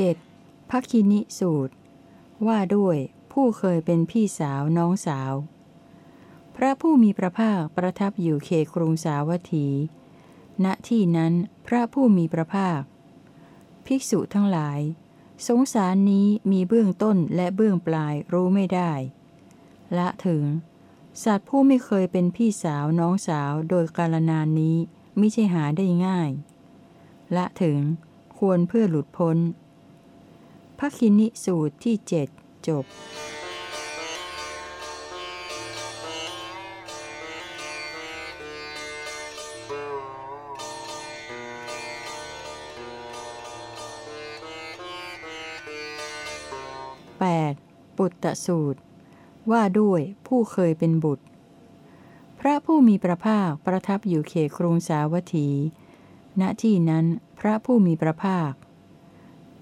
7. พักคินิสูตร ว่าด้วยผู้เคยเป็นพี่สาวน้องสาว พระผู้มีพระภาคประทับอยู่เขตกรุงสาวัตถี ณที่นั้นพระผู้มีพระภาค ภิกษุทั้งหลาย สงสารนี้มีเบื้องต้นและเบื้องปลายรู้ไม่ได้ ละถึง สัตว์ผู้ไม่เคยเป็นพี่สาวน้องสาวโดยกาลนานนี้ไม่ใช่หาได้ง่าย ละถึงควรเพื่อหลุดพ้น พระคินิสูตรที่เจ็ดจบ 8. ปุตตสูตร ว่าด้วยผู้เคยเป็นบุตร พระผู้มีพระภาคประทับอยู่เขตกรุงสาวัตถี ณที่นั้นพระผู้มีพระภาค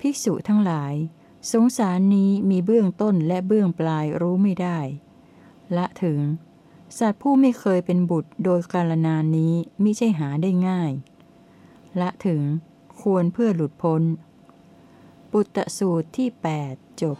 ภิกษุทั้งหลาย สงสารนี้มีเบื้องต้นและเบื้องปลายรู้ไม่ได้ ละถึง สัตว์ผู้ไม่เคยเป็นบุตรโดยกาลนานนี้มิใช่หาได้ง่าย ละถึงควรเพื่อหลุดพ้น ปุตตสูตรที่ 8 จบ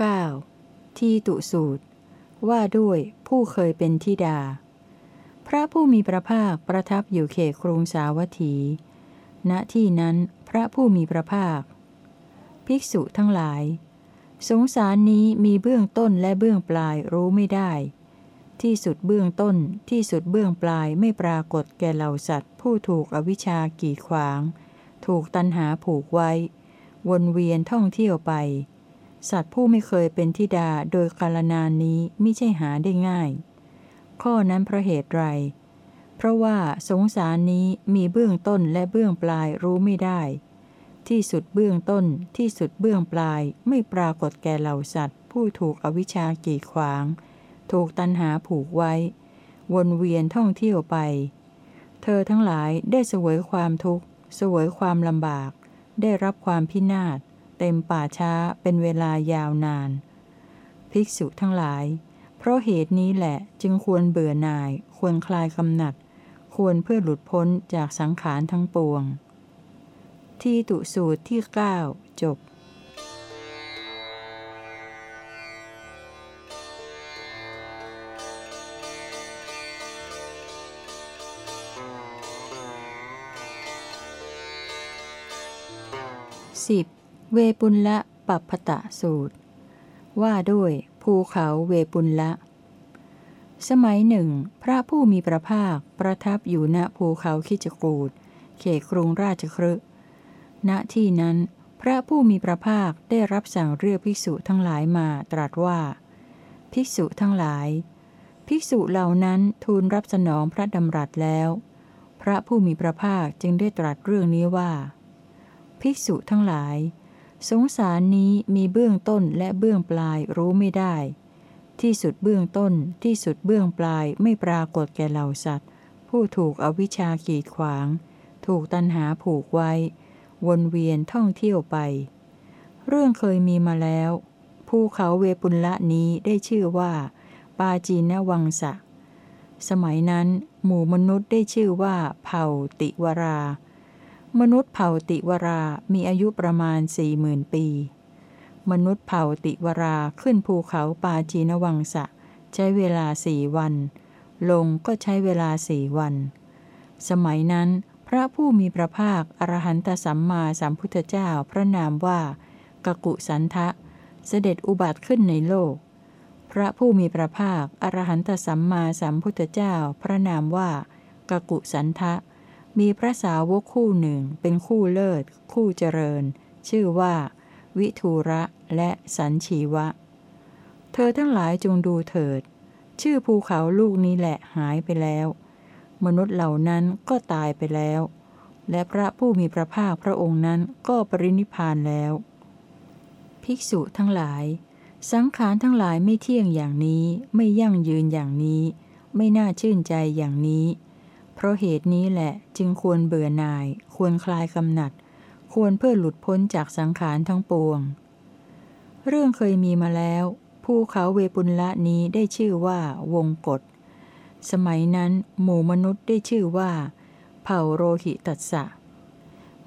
9. ทีตุสูตร ว่าด้วยผู้เคยเป็นทิดา พระผู้มีพระภาคประทับอยู่เขตกรุงสาวัตถี ณที่นั้นพระผู้มีพระภาค ภิกษุทั้งหลาย สงสารนี้มีเบื้องต้นและเบื้องปลายรู้ไม่ได้ ที่สุดเบื้องต้นที่สุดเบื้องปลายไม่ปรากฏแก่เหล่าสัตว์ ผู้ถูกอวิชชากีดขวาง ถูกตันหาผูกไว้ วนเวียนท่องเที่ยวไป สัตว์ผู้ไม่เคยเป็นทิดาโดยกาลนานนี้ไม่ใช่หาได้ง่าย ข้อนั้นเพราะเหตุไร เพราะว่าสงสารนี้มีเบื้องต้นและเบื้องปลายรู้ไม่ได้ ที่สุดเบื้องต้นที่สุดเบื้องปลายไม่ปรากฏแก่เหล่าสัตว์ ผู้ถูกอวิชชากีดขวาง ถูกตันหาผูกไว้ วนเวียนท่องเที่ยวไป เธอทั้งหลายได้เสวยความทุกข์ เสวยความลำบาก ได้รับความพินาศ เต็มป่าช้าเป็นเวลายาวนาน ภิกษุทั้งหลาย เพราะเหตุนี้แหละจึงควรเบื่อหน่าย ควรคลายกำหนัด ควรเพื่อหลุดพ้นจากสังขารทั้งปวง ที่ตุสูตรที่ 9 จบ 10. เวปุลละปัปพตะสูตร ว่าด้วยภูเขาเวปุลละ สมัยหนึ่ง พระผู้มีพระภาคประทับอยู่ณภูเขาคิจกูดเขตกรุงราชครึณที่นั้น พระผู้มีพระภาคได้รับสั่งเรียกภิกษุทั้งหลายมาตรัสว่า ภิกษุทั้งหลาย ภิกษุเหล่านั้นทูลรับสนองพระดำรัสแล้ว พระผู้มีพระภาคจึงได้ตรัสเรื่องนี้ว่า ภิกษุทั้งหลาย สงสารนี้มีเบื้องต้นและเบื้องปลายรู้ไม่ได้ ที่สุดเบื้องต้นที่สุดเบื้องปลายไม่ปรากฏแก่เหล่าสัตว์ ผู้ถูกอวิชชากีดขวาง ถูกตันหาผูกไว้ วนเวียนท่องเที่ยวไป เรื่องเคยมีมาแล้วภูเขาเวปุลละนี้ได้ชื่อว่า ปาจีนวังสะ สมัยนั้น หมู่มนุษย์ได้ชื่อว่า เผ่าติวรา มนุษย์เผ่าติวรามีอายุประมาณสี่หมื่นปี มนุษย์เผ่าติวราขึ้นภูเขาปาจีนวังสะ ใช้เวลาสี่วัน ลงก็ใช้เวลาสี่วัน สมัยนั้น พระผู้มีพระภาค อรหันตสัมมาสัมพุทธเจ้าพระนามว่ากกุสันทะ เสด็จอุบัติขึ้นในโลก พระผู้มีพระภาค อรหันตสัมมาสัมพุทธเจ้า พระนามว่ากกุสันทะ มีพระสาวกคู่หนึ่งเป็นคู่เลิศ คู่เจริญ ชื่อว่า วิทูระและสันชีวะ เธอทั้งหลายจงดูเถิด ชื่อภูเขาลูกนี้แหละหายไปแล้ว มนุษย์เหล่านั้นก็ตายไปแล้ว และพระผู้มีพระภาคพระองค์นั้นก็ปรินิพพานแล้ว ภิกษุทั้งหลาย สังขารทั้งหลายไม่เที่ยงอย่างนี้ไม่ยั่งยืนอย่างนี้ ไม่น่าชื่นใจอย่างนี้ เพราะเหตุนี้แหละจึงควรเบื่อหน่าย ควรคลายกำหนัด ควรเพื่อหลุดพ้นจากสังขารทั้งปวง เรื่องเคยมีมาแล้ว ภูเขาเวปุลละนี้ได้ชื่อว่าวงกฏสมัยนั้น หมู่มนุษย์ได้ชื่อว่า เผ่าโรหิตัสสะ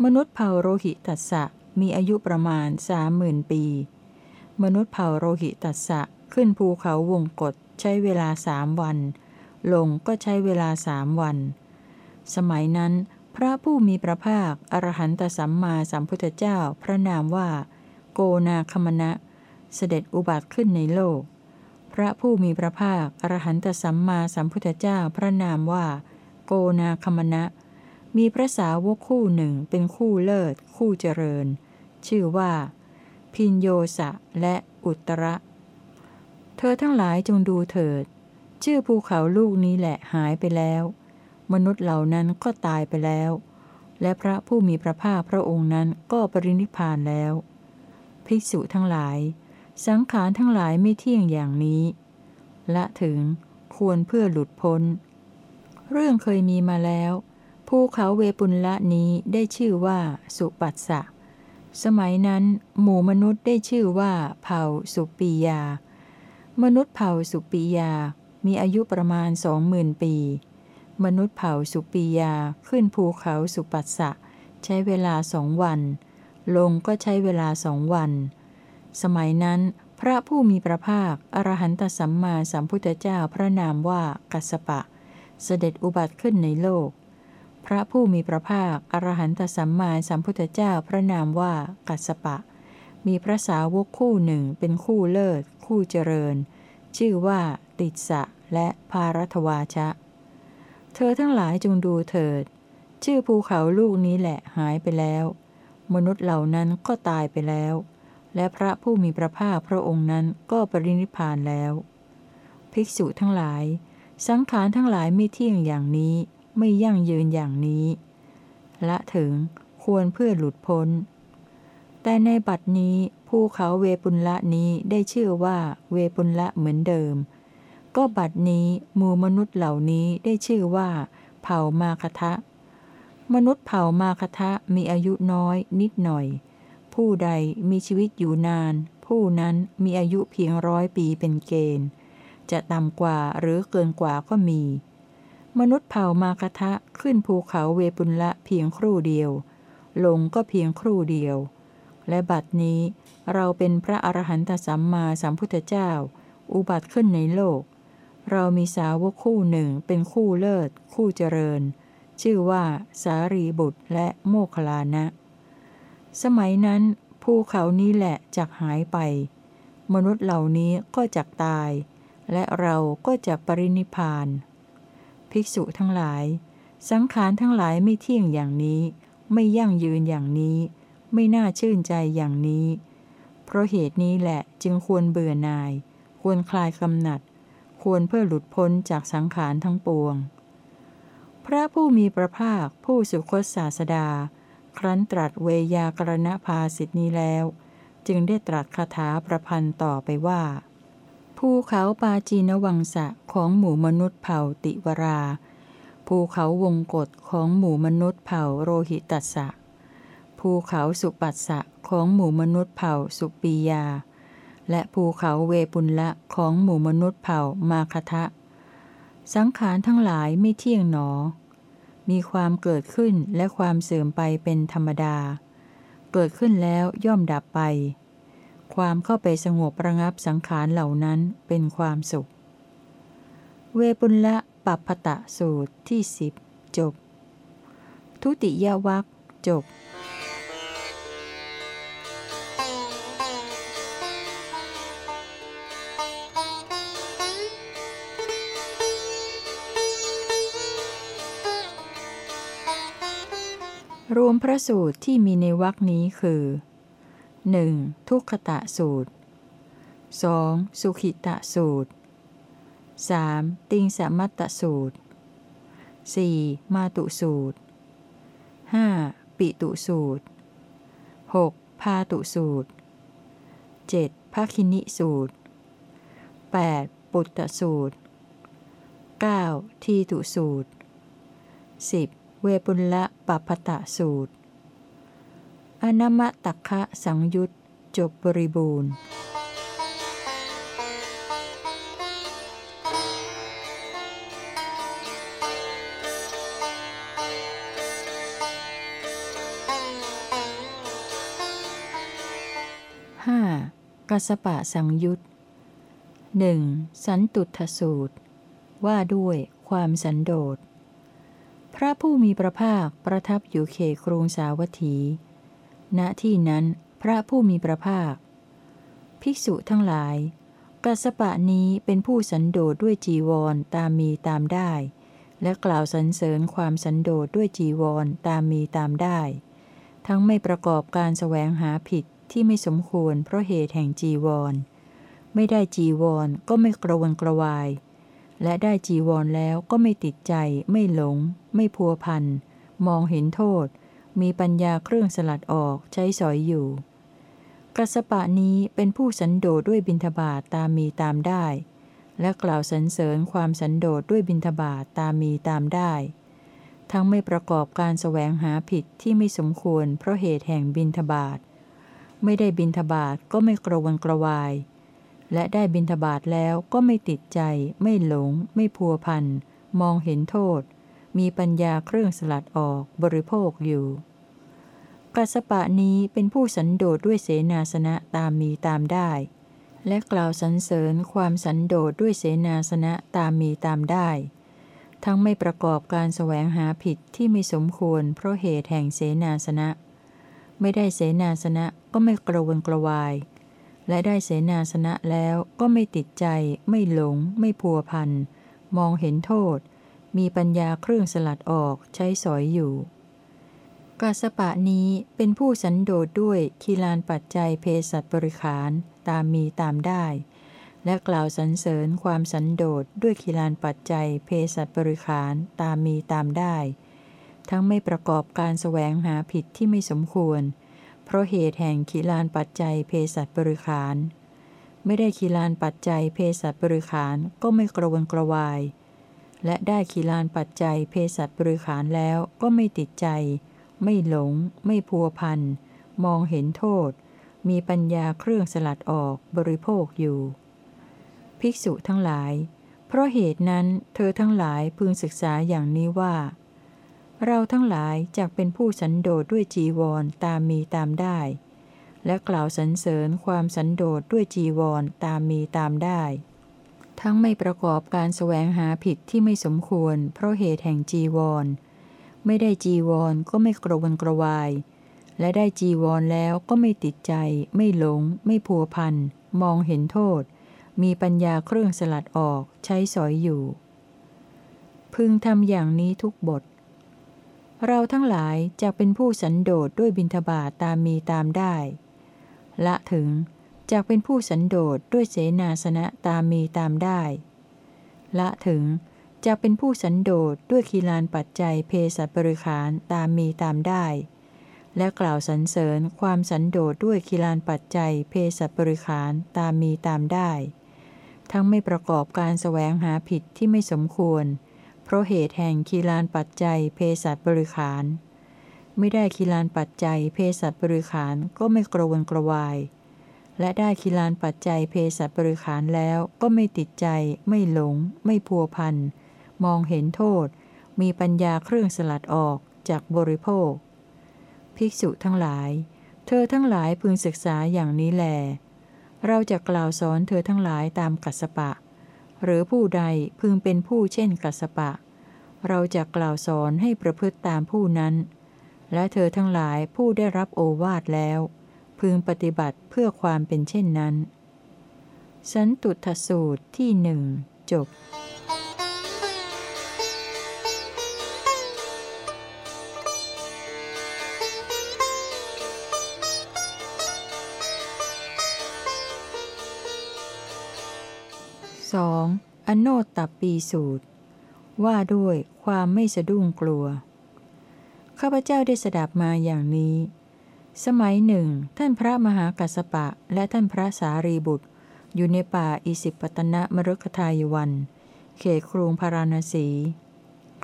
มนุษย์เผ่าโรหิตัสสะมีอายุประมาณสามหมื่นปี มนุษย์เผ่าโรหิตัสสะขึ้นภูเขาวงกฏใช้เวลาสามวัน ลงก็ใช้เวลาสามวัน สมัยนั้น พระผู้มีพระภาค อรหันตสัมมาสัมพุทธเจ้าพระนามว่า โกนาคมณะ เสด็จอุบัติขึ้นในโลก พระผู้มีพระภาค อรหันตสัมมาสัมพุทธเจ้าพระนามว่า โกนาคมณะ มีพระสาวกคู่หนึ่งเป็นคู่เลิศ คู่เจริญ ชื่อว่า พินโยสะและอุตระ เธอทั้งหลายจงดูเถิด ชื่อภูเขาลูกนี้แหละหายไปแล้ว มนุษย์เหล่านั้นก็ตายไปแล้ว และพระผู้มีพระภาคพระองค์นั้นก็ปรินิพานแล้ว ภิกษุทั้งหลาย สังขารทั้งหลายไม่เที่ยงอย่างนี้ ละถึงควรเพื่อหลุดพ้น เรื่องเคยมีมาแล้ว ภูเขาเวปุลละนี้ได้ชื่อว่าสุปัสสะ สมัยนั้น หมู่มนุษย์ได้ชื่อว่าเผ่าสุปียา มนุษย์เผ่าสุปียามีอายุประมาณสองหมื่นปี มนุษย์เผ่าสุปียาขึ้นภูเขาสุปัสสะ ใช้เวลาสองวัน ลงก็ใช้เวลาสองวัน สมัยนั้น พระผู้มีพระภาค อรหันตสัมมาสัมพุทธเจ้าพระนามว่ากัสสปะ เสด็จอุบัติขึ้นในโลก พระผู้มีพระภาค อรหันตสัมมาสัมพุทธเจ้าพระนามว่ากัสสปะ มีพระสาวกคู่หนึ่งเป็นคู่เลิศ คู่เจริญ ชื่อว่าติสสะและภารัตวาชะ เธอทั้งหลายจงดูเถิด ชื่อภูเขาลูกนี้แหละหายไปแล้ว มนุษย์เหล่านั้นก็ตายไปแล้ว และพระผู้มีพระภาคพระองค์นั้นก็ปรินิพานแล้ว ภิกษุทั้งหลาย สังขารทั้งหลายไม่เที่ยงอย่างนี้ไม่ยั่งยืนอย่างนี้ ละถึงควรเพื่อหลุดพ้น แต่ในบัดนี้ภูเขาเวปุลละนี้ได้ชื่อว่าเวปุลละเหมือนเดิม ก็บัดนี้หมู่มนุษย์เหล่านี้ได้ชื่อว่า เผ่ามาคทะ มนุษย์เผ่ามาคทะมีอายุน้อยนิดหน่อย ผู้ใดมีชีวิตอยู่นาน ผู้นั้นมีอายุเพียงร้อยปีเป็นเกณฑ์ จะต่ำกว่าหรือเกินกว่าก็มี มนุษย์เผ่ามาคทะขึ้นภูเขาเวปุลละเพียงครู่เดียว ลงก็เพียงครู่เดียว และบัดนี้เราเป็นพระอรหันตสัมมาสัมพุทธเจ้า อุบัติขึ้นในโลก เรามีสาวกคู่หนึ่งเป็นคู่เลิศ คู่เจริญ ชื่อว่าสารีบุตรและโมคลานะ สมัยนั้นภูเขานี้แหละจักหายไป มนุษย์เหล่านี้ก็จักตาย และเราก็จะปรินิพพาน ภิกษุทั้งหลาย สังขารทั้งหลายไม่เที่ยงอย่างนี้ ไม่ยั่งยืนอย่างนี้ ไม่น่าชื่นใจอย่างนี้ เพราะเหตุนี้แหละจึงควรเบื่อหน่าย ควรคลายกำหนัด ควรเพื่อหลุดพ้นจากสังขารทั้งปวง พระผู้มีพระภาคผู้สุคตศาสดา ครั้นตรัสเวยากรณภาสิทธินี้แล้ว จึงได้ตรัสคาถาประพันธ์ต่อไปว่า ภูเขาปาจีนวังสะของหมู่มนุษย์เผ่าติวรา ภูเขาวงกฏของหมู่มนุษย์เผ่าโรหิตัสสะภูเขาสุปัสสะของหมู่มนุษย์เผ่าสุปียา และภูเขาเวปุลละของหมู่มนุษย์เผ่ามาคทะ สังขารทั้งหลายไม่เที่ยงหนอ มีความเกิดขึ้นและความเสื่อมไปเป็นธรรมดา เกิดขึ้นแล้วย่อมดับไป ความเข้าไปสงบประงับสังขารเหล่านั้นเป็นความสุข เวปุลละปัปพตะสูตรที่สิบจบ ทุติยวัคจบ รวมพระสูตรที่มีในวรคนี้คือ 1. ทุกขตะสูตร 2. สุขิตะสูตร 3. ติงสมัตตสูตร 4. มาตุสูตร 5. ปิตุสูตร 6. พาตุสูตร 7. ภาคินิสูตร 8. ปุตตสูตร 9. ทีตุสูตร 10. เวปุลละปัพตะสูตร อนามะตักคะสังยุตจบบริบูรณ์ห้ากัสปะสังยุตหนึ่งสันตุทสูตร ว่าด้วยความสันโดษ พระผู้มีพระภาคประทับอยู่เขตกรุงสาวัตถี ณ ที่นั้นพระผู้มีพระภาค ภิกษุทั้งหลาย กัสปะนี้เป็นผู้สันโดษด้วยจีวรตามมีตามได้ และกล่าวสรรเสริญความสันโดษด้วยจีวรตามมีตามได้ ทั้งไม่ประกอบการแสวงหาผิดที่ไม่สมควรเพราะเหตุแห่งจีวร ไม่ได้จีวรก็ไม่กระวนกระวาย และได้จีวรแล้วก็ไม่ติดใจ ไม่หลง ไม่พัวพัน มองเห็นโทษ มีปัญญาเครื่องสลัดออกใช้สอยอยู่ กัสปะนี้เป็นผู้สันโดษด้วยบินทบาทตามมีตามได้ และกล่าวสรรเสริญความสันโดษด้วยบินทบาทตามมีตามได้ ทั้งไม่ประกอบการแสวงหาผิดที่ไม่สมควรเพราะเหตุแห่งบินทบาท ไม่ได้บินทบาทก็ไม่กระวนกระวาย และได้บินทบาทแล้วก็ไม่ติดใจ ไม่หลง ไม่พัวพัน มองเห็นโทษ มีปัญญาเครื่องสลัดออกบริโภคอยู่กัสปะนี้เป็นผู้สันโดษด้วยเสนาสนะตามมีตามได้ และกล่าวสรรเสริญความสันโดษด้วยเสนาสนะตามมีตามได้ ทั้งไม่ประกอบการแสวงหาผิดที่ไม่สมควรเพราะเหตุแห่งเสนาสนะ ไม่ได้เสนาสนะก็ไม่กระวนกระวาย และได้เสนาสนะแล้วก็ไม่ติดใจ ไม่หลง ไม่พัวพัน มองเห็นโทษ มีปัญญาเครื่องสลัดออกใช้สอยอยู่กาสปะนี้เป็นผู้สันโดษด้วยคีลานปัจจัยเพศัตบริขารตามมีตามได้ และกล่าวสรรเสริญความสันโดษด้วยคีลานปัจจัยเพศัตบริขารตามมีตามได้ ทั้งไม่ประกอบการแสวงหาผิดที่ไม่สมควร ราะเหตุแห่งขีลานปัจจัยเพศัตบริขาร ไม่ได้ขีลานปัจจัยเพศัตบริขารก็ไม่กระวนกระวาย และได้ขีลานปัจจัยเพศัตบริขารแล้วก็ไม่ติดใจ ไม่หลง ไม่พัวพัน มองเห็นโทษ มีปัญญาเครื่องสลัดออกบริโภคอยู่ ภิกษุทั้งหลาย เพราะเหตุนั้นเธอทั้งหลายพึงศึกษาอย่างนี้ว่า เราทั้งหลายจะเป็นผู้สันโดษด้วยจีวรตามมีตามได้ และกล่าวสรรเสริญความสันโดษด้วยจีวรตามมีตามได้ ทั้งไม่ประกอบการแสวงหาผิดที่ไม่สมควร เพราะเหตุแห่งจีวร ไม่ได้จีวรก็ไม่กระวนกระวาย และได้จีวรแล้วก็ไม่ติดใจ ไม่หลง ไม่พัวพันมองเห็นโทษ มีปัญญาเครื่องสลัดออกใช้สอยอยู่ พึงทำอย่างนี้ทุกบท เราทั้งหลายจะเป็นผู้สันโดษด้วยบิณฑบาตตามมีตามได้ ละถึงจะเป็นผู้สันโดษด้วยเสนาสนะตามมีตามได้ ละถึงจะเป็นผู้สันโดษด้วยคีลานปัจจัยเพศบริขารตามมีตามได้ และกล่าวสรรเสริญความสันโดษด้วยคีลานปัจจัยเพศบริขารตามมีตามได้ ทั้งไม่ประกอบการแสวงหาผิดที่ไม่สมควร ราะเหตุแห่งคีลานปัจจัยเพศัตบริขาร ไม่ได้คีลานปัจจัยเพศัตบริขารก็ไม่กระวนกระวาย และได้คีลานปัจจัยเพศัตบริขารแล้วก็ไม่ติดใจ ไม่หลง ไม่พัวพันมองเห็นโทษ มีปัญญาเครื่องสลัดออกจากบริโภค ภิกษุทั้งหลาย เธอทั้งหลายพึงศึกษาอย่างนี้แล เราจะกล่าวสอนเธอทั้งหลายตามกัสปะ หรือผู้ใดพึงเป็นผู้เช่นกัสปะ เราจะกล่าวสอนให้ประพฤติตามผู้นั้น และเธอทั้งหลายผู้ได้รับโอวาทแล้ว พึงปฏิบัติเพื่อความเป็นเช่นนั้น สันตุทสูตรที่หนึ่งจบสองอโนตตปีสูตร ว่าด้วยความไม่สะดุ้งกลัว ข้าพเจ้าได้สดับมาอย่างนี้ สมัยหนึ่ง ท่านพระมหากัสปะและท่านพระสารีบุตร อยู่ในป่าอิสิปตนะมรุกทายวัน เขตครุงพาราณสี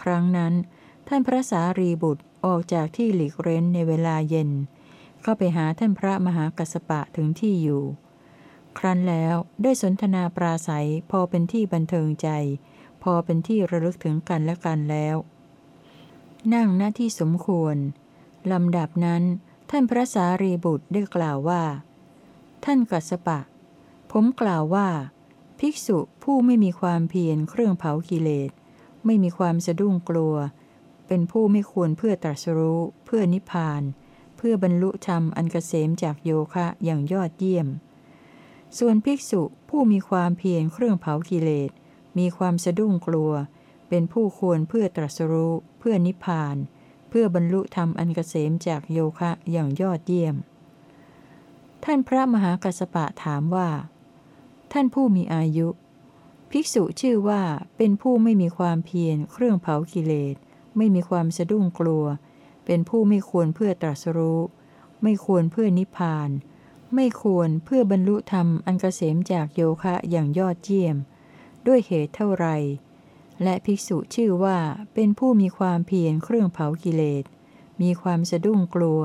ครั้งนั้น ท่านพระสารีบุตรออกจากที่หลีกเร้นในเวลาเย็น เข้าไปหาท่านพระมหากัสปะถึงที่อยู่ ครั้นแล้วได้สนทนาปราศัยพอเป็นที่บันเทิงใจ พอเป็นที่ระลึกถึงกันและกันแล้ว นั่งหน้าที่สมควร ลำดับนั้น ท่านพระสารีบุตรได้กล่าวว่า ท่านกัสปะ ผมกล่าวว่า ภิกษุผู้ไม่มีความเพียรเครื่องเผากิเลส ไม่มีความสะดุ้งกลัว เป็นผู้ไม่ควรเพื่อตรัสรู้ เพื่อนิพพาน เพื่อบรรลุธรรมอันเกษมจากโยคะอย่างยอดเยี่ยม ส่วนภิกษุผู้มีความเพียรเครื่องเผากิเลส มีความสะดุ้งกลัว เป็นผู้ควรเพื่อตรัสรู้ เพื่อนิพพาน เพื่อบรรลุธรรมอันเกษมจากโยคะอย่างยอดเยี่ยม ท่านพระมหากัสปะถามว่า ท่านผู้มีอายุ ภิกษุชื่อว่าเป็นผู้ไม่มีความเพียรเครื่องเผากิเลส ไม่มีความสะดุ้งกลัว เป็นผู้ไม่ควรเพื่อตรัสรู้ ไม่ควรเพื่อนิพพาน ไม่ควรเพื่อบรรลุธรรมอันเกษมจากโยคะอย่างยอดเยี่ยม ด้วยเหตุเท่าไร และภิกษุชื่อว่าเป็นผู้มีความเพียรเครื่องเผากิเลส มีความสะดุ้งกลัว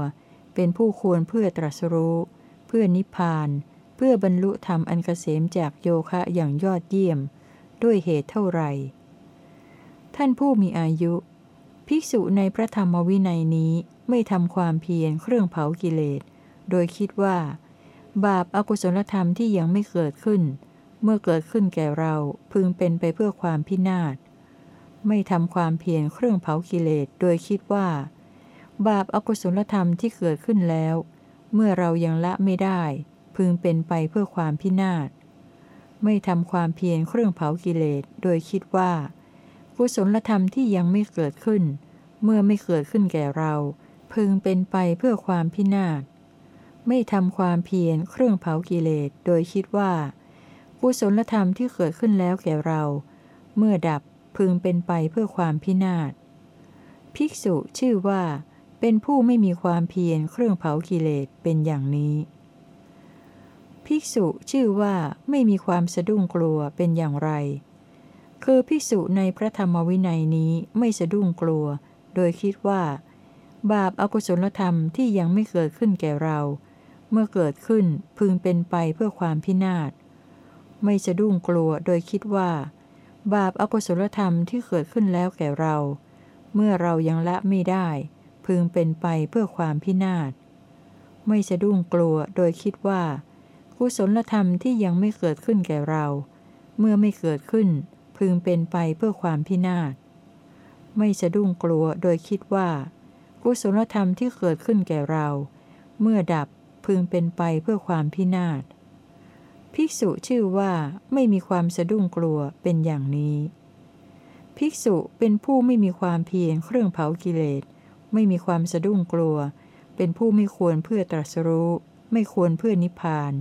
เป็นผู้ควรเพื่อตรัสรู้ เพื่อนิพพาน เพื่อบรรลุธรรมอันเกษมจากโยคะอย่างยอดเยี่ยม ด้วยเหตุเท่าไร ท่านผู้มีอายุ ภิกษุในพระธรรมวินัยนี้ไม่ทำความเพียรเครื่องเผากิเลส โดยคิดว่า บาปอากุศลธรรมที่ยังไม่เกิดขึ้น เมื่อเกิดขึ้นแก่เราพึงเป็นไปเพื่อความพินาศ ไม่ทำความเพียรเครื่องเผากิเลสโดยคิดว่า บาปอากุศลธรรมที่เกิดขึ้นแล้ว เมื่อเรายังละไม่ได้ พึงเป็นไปเพื่อความพินาศ ไม่ทำความเพียรเครื่องเผากิเลสโดยคิดว่า กุศลธรรมที่ยังไม่เกิดขึ้น เมื่อไม่เกิดขึ้นแก่เรา พึงเป็นไปเพื่อความพินาศ ไม่ทำความเพียรเครื่องเผากิเลสโดยคิดว่า กุศลธรรมที่เกิดขึ้นแล้วแก่เรา เมื่อดับพึงเป็นไปเพื่อความพินาศ ภิกษุชื่อว่า เป็นผู้ไม่มีความเพียรเครื่องเผากิเลสเป็นอย่างนี้ ภิกษุชื่อว่าไม่มีความสะดุ้งกลัวเป็นอย่างไร คือภิกษุในพระธรรมวินัยนี้ไม่สะดุ้งกลัว โดยคิดว่า บาปอากุศลธรรมที่ยังไม่เกิดขึ้นแก่เรา เมื่อเกิดขึ้นพึงเป็นไปเพื่อความพินาศ ไม่สะดุ้งกลัวโดยคิดว่า บาปอากุศลธรรมที่เกิดขึ้นแล้วแก่เรา เมื่อเรายังละไม่ได้ พึงเป็นไปเพื่อความพินาศ ไม่สะดุ้งกลัวโดยคิดว่า กุศลธรรมที่ยังไม่เกิดขึ้นแก่เรา เมื่อไม่เกิดขึ้น พึงเป็นไปเพื่อความพินาศ ไม่สะดุ้งกลัวโดยคิดว่า กุศลธรรมที่เกิดขึ้นแก่เรา เมื่อดับพึงเป็นไปเพื่อความพินาศ ภิกษุชื่อว่าไม่มีความสะดุ้งกลัวเป็นอย่างนี้ ภิกษุเป็นผู้ไม่มีความเพียรเครื่องเผากิเลส ไม่มีความสะดุ้งกลัว เป็นผู้ไม่ควรเพื่อตรัสรู้ ไม่ควรเพื่อนิพพาน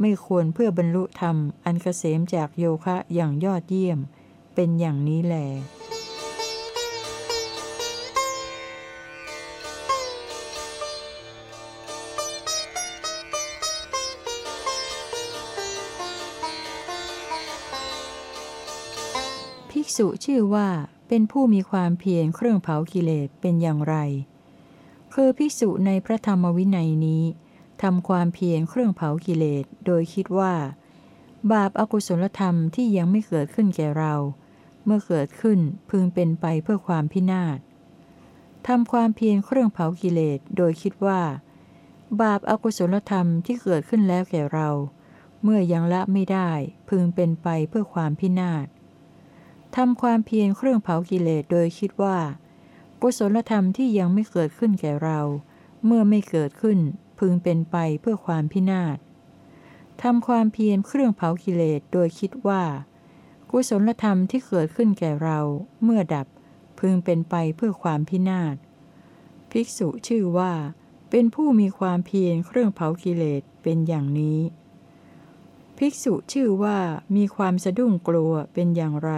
ไม่ควรเพื่อบรรลุธรรม อันเกษมจากโยคะอย่างยอดเยี่ยม เป็นอย่างนี้แหลภิ ษุชื่อว่าเป็นผู้มีความเพียรเครื่องเผากิเลสเป็นอย่างไร คือภิกษุในพระธรรมวินัยนี้ทำความเพียรเครื่องเผากิเลสโดยคิดว่า บาปอากุศลธรรมที่ยังไม่เกิดขึ้นแก่เรา เมื่อเกิดขึ้นพึงเป็นไปเพื่อความพินาศทำความเพียรเครื่องเผากิเลสโดยคิดว่า บาปอากุศลธรรมที่เกิดขึ้นแล้วแก่เรา เมื่อยังละไม่ได้พึงเป็นไปเพื่อความพินาศ ทำความเพียรเครื่องเผากิเลสโดยคิดว่า กุศลธรรมที่ยังไม่เกิดขึ้นแก่เรา เมื่อไม่เกิดขึ้นพึงเป็นไปเพื่อความพินาศทำความเพียรเครื่องเผากิเลสโดยคิดว่า กุศลธรรมที่เกิดขึ้นแก่เรา เมื่อดับพึงเป็นไปเพื่อความพินาศภิกษุชื่อว่า เป็นผู้มีความเพียรเครื่องเผากิเลสเป็นอย่างนี้ ภิกษุชื่อว่ามีความสะดุ้งกลัวเป็นอย่างไร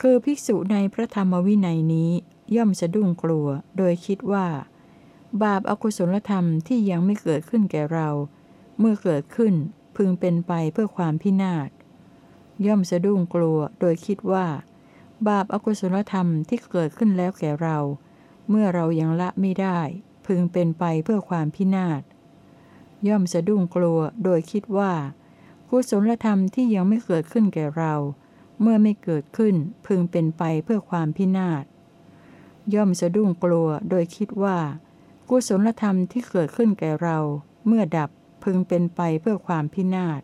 คือภิกษุในพระธรรมวินัยนี้ย่อมสะดุ้งกลัว โดยคิดว่า บาปอากุศลธรรมที่ยังไม่เกิดขึ้นแก่เรา เมื่อเกิดขึ้นพึงเป็นไปเพื่อความพินาศย่อมสะดุ้งกลัว โดยคิดว่า บาปอากุศลธรรมที่เกิดขึ้นแล้วแก่เรา เมื่อเรายังละไม่ได้ พึงเป็นไปเพื่อความพินาศย่อมสะดุ้งกลัว โดยคิดว่ากุศลธรรมที่ยังไม่เกิดขึ้นแก่เรา เมื่อไม่เกิดขึ้นพึงเป็นไปเพื่อความพินาศ ย่อมสะดุ้งกลัวโดยคิดว่า กุศลธรรมที่เกิดขึ้นแก่เรา เมื่อดับพึงเป็นไปเพื่อความพินาศ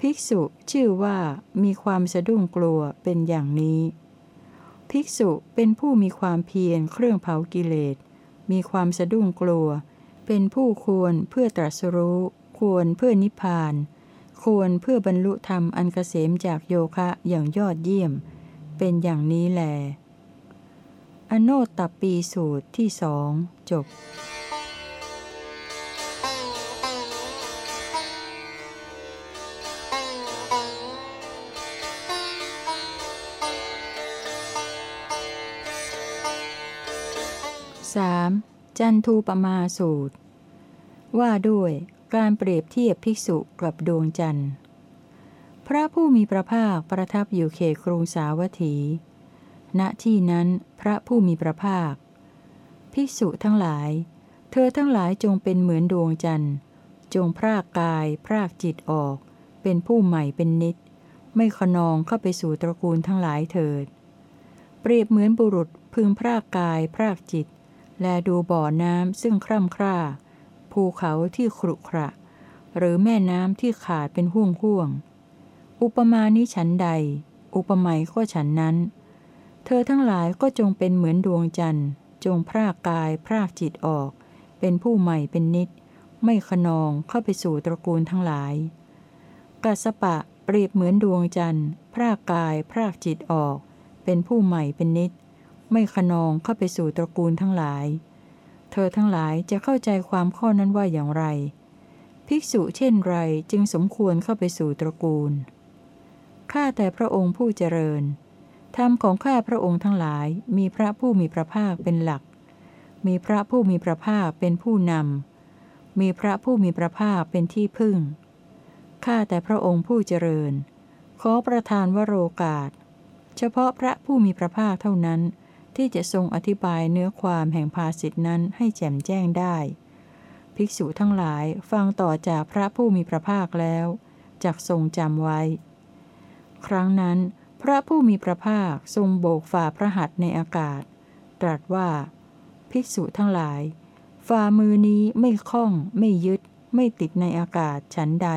ภิกษุชื่อว่ามีความสะดุ้งกลัวเป็นอย่างนี้ ภิกษุเป็นผู้มีความเพียรเครื่องเผากิเลส มีความสะดุ้งกลัว เป็นผู้ควรเพื่อตรัสรู้ ควรเพื่อนิพพาน ควรเพื่อบรรลุธรรมอันเกษมจากโยคะอย่างยอดเยี่ยม เป็นอย่างนี้แล อโนตตปีสูตรที่สองจบ 3. จันทูปมาสูตร ว่าด้วย การเปรียบเทียบภิกษุกับดวงจันทร์ พระผู้มีพระภาคประทับอยู่เขตกรุงสาวัตถี ณ ที่นั้นพระผู้มีพระภาค ภิกษุทั้งหลาย เธอทั้งหลายจงเป็นเหมือนดวงจันทร์ จงพรากกาย พรากจิตออก เป็นผู้ใหม่เป็นนิด ไม่ขนองเข้าไปสู่ตระกูลทั้งหลายเถิด เปรียบเหมือนบุรุษพึงพรากกาย พรากจิต แลดูบ่อน้ำซึ่งคร่ำคร่า ภูเขาที่ครุขระ หรือแม่น้ำที่ขาดเป็นห่วงห่วง อุปมานี้ฉันใด อุปไมยก็ฉันนั้น เธอทั้งหลายก็จงเป็นเหมือนดวงจันทร์ จงพรากกายพรากจิตออก เป็นผู้ใหม่เป็นนิด ไม่ขนองเข้าไปสู่ตระกูลทั้งหลายกัสปะเปรียบเหมือนดวงจันทร์ พรากกายพรากจิตออก เป็นผู้ใหม่เป็นนิด ไม่ขนองเข้าไปสู่ตระกูลทั้งหลาย เธอทั้งหลายจะเข้าใจความข้อนั้นว่าอย่างไร ภิกษุเช่นไรจึงสมควรเข้าไปสู่ตระกูล ข้าแต่พระองค์ผู้เจริญ ธรรมของข้าพระองค์ทั้งหลายมีพระผู้มีพระภาคเป็นหลัก มีพระผู้มีพระภาคเป็นผู้นำ มีพระผู้มีพระภาคเป็นที่พึ่ง ข้าแต่พระองค์ผู้เจริญ ขอประทานวโรกาส เฉพาะพระผู้มีพระภาคเท่านั้น ที่จะทรงอธิบายเนื้อความแห่งภาสิทธนั้นให้แจ่มแจ้งได้ ภิกษุทั้งหลายฟังต่อจากพระผู้มีพระภาคแล้วจักทรงจำไว้ ครั้งนั้น พระผู้มีพระภาคทรงโบกฝ่าพระหัตถ์ในอากาศ ตรัสว่า ภิกษุทั้งหลาย ฝ่ามือนี้ไม่คล้อง ไม่ยึด ไม่ติดในอากาศฉันใด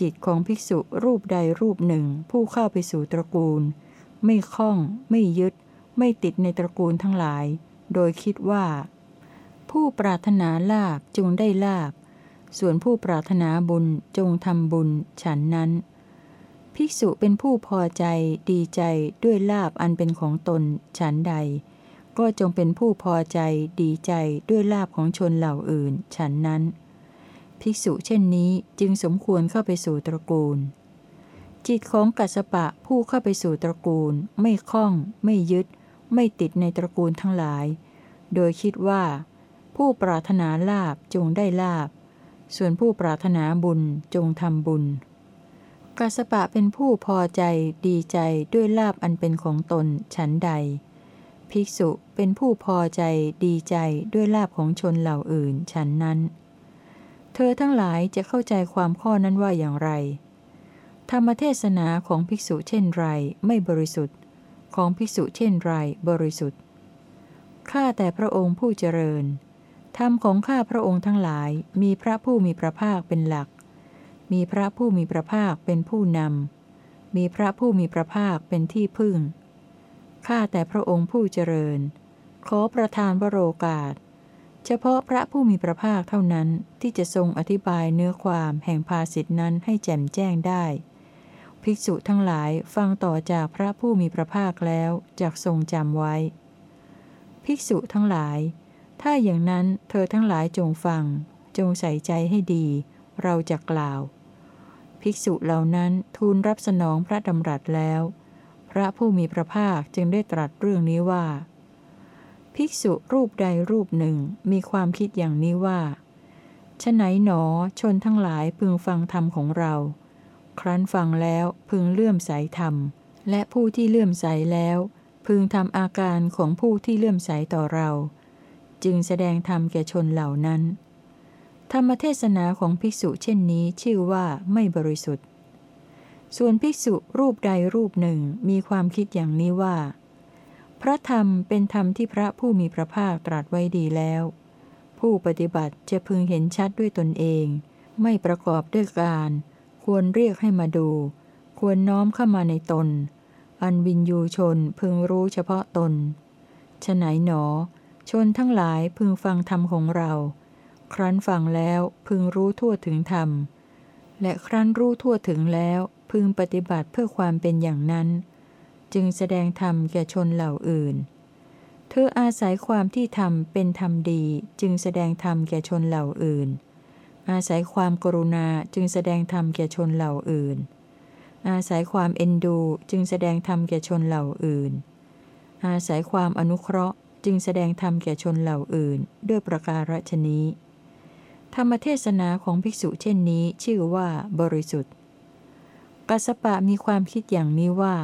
จิตของภิกษุรูปใดรูปหนึ่งผู้เข้าไปสู่ตระกูล ไม่คล้อง ไม่ยึด ไม่ติดในตระกูลทั้งหลาย โดยคิดว่า ผู้ปรารถนาลาบจงได้ลาบ ส่วนผู้ปรารถนาบุญจงทำบุญฉันนั้น ภิกษุเป็นผู้พอใจดีใจด้วยลาบอันเป็นของตนฉันใด ก็จงเป็นผู้พอใจดีใจด้วยลาบของชนเหล่าอื่นฉันนั้น ภิกษุเช่นนี้จึงสมควรเข้าไปสู่ตระกูลจิตของกัสปะผู้เข้าไปสู่ตระกูล ไม่คล้อง ไม่ยึด ไม่ติดในตระกูลทั้งหลาย โดยคิดว่า ผู้ปรารถนาลาบจงได้ลาบ ส่วนผู้ปรารถนาบุญจงทำบุญ กัสปะเป็นผู้พอใจดีใจด้วยลาบอันเป็นของตนฉันใด ภิกษุเป็นผู้พอใจดีใจด้วยลาบของชนเหล่าอื่นฉันนั้น เธอทั้งหลายจะเข้าใจความข้อนั้นว่าอย่างไร ธรรมเทศนาของภิกษุเช่นไรไม่บริสุทธิ์ ของภิกษุเช่นไรบริสุทธิ์ ข้าแต่พระองค์ผู้เจริญ ธรรมของข้าพระองค์ทั้งหลายมีพระผู้มีพระภาคเป็นหลัก มีพระผู้มีพระภาคเป็นผู้นำ มีพระผู้มีพระภาคเป็นที่พึ่ง ข้าแต่พระองค์ผู้เจริญ ขอประทานวโรกาส เฉพาะพระผู้มีพระภาคเท่านั้นที่จะทรงอธิบายเนื้อความแห่งภาสิทธนั้นให้แจ่มแจ้งได้ ภิกษุทั้งหลายฟังต่อจากพระผู้มีพระภาคแล้วจากทรงจำไว้ ภิกษุทั้งหลาย ถ้าอย่างนั้นเธอทั้งหลายจงฟัง จงใส่ใจให้ดี เราจะกล่าว ภิกษุเหล่านั้นทูลรับสนองพระดำรัสแล้ว พระผู้มีพระภาคจึงได้ตรัสเรื่องนี้ว่า ภิกษุรูปใดรูปหนึ่งมีความคิดอย่างนี้ว่าฉไหนหนอชนทั้งหลายพึงฟังธรรมของเรา ครั้นฟังแล้วพึงเลื่อมใสธรรม และผู้ที่เลื่อมใสแล้ว พึงทำอาการของผู้ที่เลื่อมใสต่อเรา จึงแสดงธรรมแก่ชนเหล่านั้น ธรรมเทศนาของภิกษุเช่นนี้ชื่อว่าไม่บริสุทธิ์ ส่วนภิกษุรูปใดรูปหนึ่งมีความคิดอย่างนี้ว่า พระธรรมเป็นธรรมที่พระผู้มีพระภาคตรัสไว้ดีแล้ว ผู้ปฏิบัติจะพึงเห็นชัดด้วยตนเอง ไม่ประกอบด้วยการ ควรเรียกให้มาดู ควรน้อมเข้ามาในตน อันวินยูชนพึงรู้เฉพาะตนฉไหนหนอ ชนทั้งหลายพึงฟังธรรมของเรา ครั้นฟังแล้วพึงรู้ทั่วถึงธรรม และครั้นรู้ทั่วถึงแล้วพึงปฏิบัติเพื่อความเป็นอย่างนั้น จึงแสดงธรรมแก่ชนเหล่าอื่น เธออาศัยความที่ธรรมเป็นธรรมดีจึงแสดงธรรมแก่ชนเหล่าอื่น อาศัยความกรุณาจึงแสดงธรรมแก่ชนเหล่าอื่น อาศัยความเอ็นดูจึงแสดงธรรมแก่ชนเหล่าอื่น อาศัยความอนุเคราะห์จึงแสดงธรรมแก่ชนเหล่าอื่น ด้วยประการฉนี้ ธรรมเทศนาของภิกษุเช่นนี้ชื่อว่าบริสุทธิ์ กัสปะมีความคิดอย่างนี้ว่า